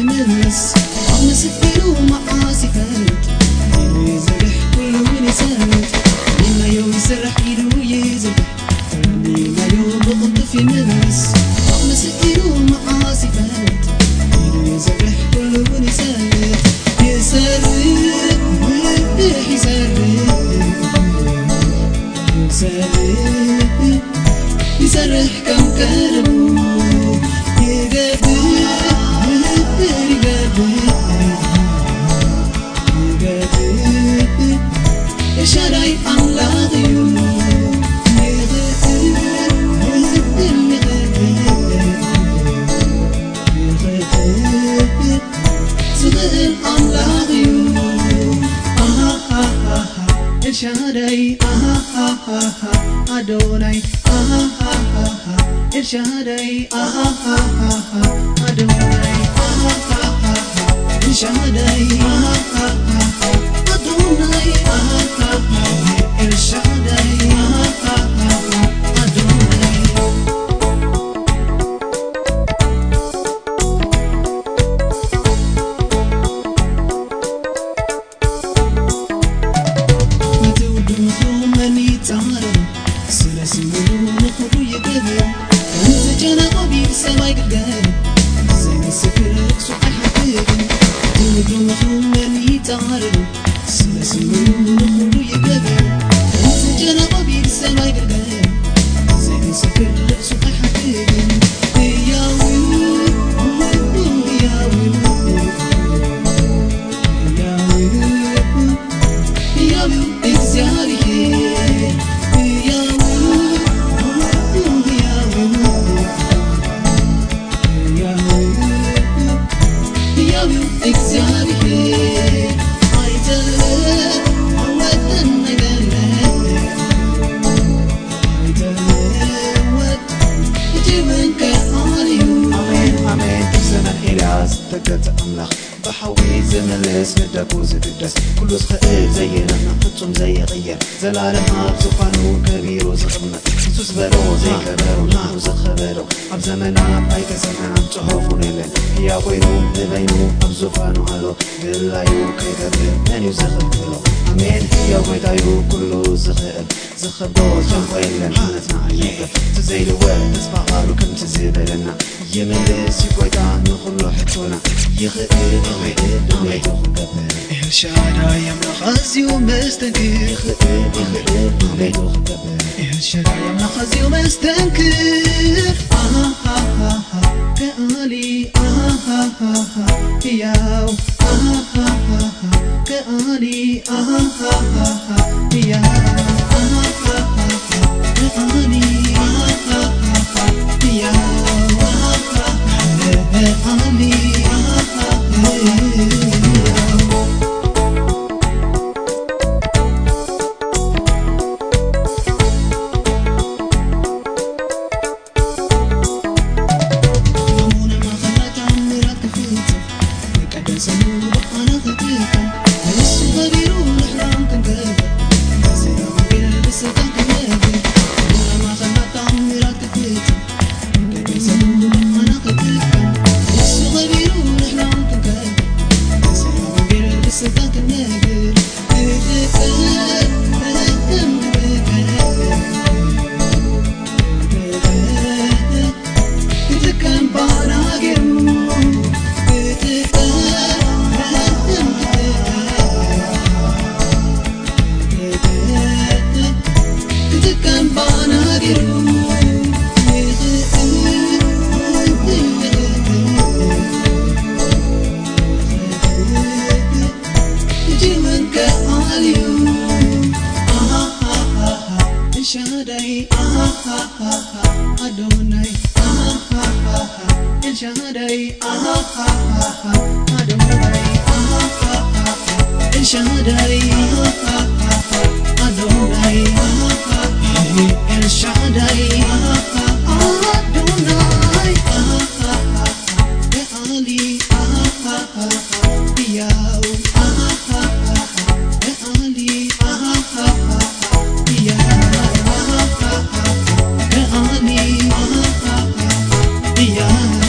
الناس. عم سفر ومقاسي كانت يزرح كل وين سانت لما يوم سرح يلو يزرح لما يوم بغض في الناس عم سفر ومقاسي كانت يزرح كل وين سانت يسرق ويرتاح يسرق يسرق يسرح كم كربو يقدر Shaddai, ah ah ah ah, Adonai, ah ah ah ah, ah ah ah ah, Adonai, ah ah ah ah, El Shaddai, ah ah ah ah, يدوم من يتعرضوا سلسلوا يبقى ተገፀ ኣምላኽ ብሓዊ ዝምልስ ንደቁ ዝግደስ ኩሉ ዝኽእል ዘየነና ፍጹም ዘየቕየር ዘላለም ኣብ ዝዃኑ ከቢሩ ዝቕመጥ تسبرو زي كبرو نحو زخبرو اب زمن عب ايك سمع عب تحوفو نيلي هي قوينو ببينو اب زفانو هلو باللايو كي كبير من يزخبرو من هي قويتايو كلو زخب زخبرو زخبرو لحالتنا عيبة تزيلو وقت تسبعالو كم تزيبلنا يملس يقويتا نخلو حتونا يخدد يخدد ويتو خبر إهشارة يملخ عزيو مستنكر يخدد يخدد ويتو خبر cât Dicen Shaddai, ah ha ha ha, Adonai, ah ha ha ha, El Shaddai, ah ha ha ha, Adonai, ah ha ha ha, El Shaddai. दिया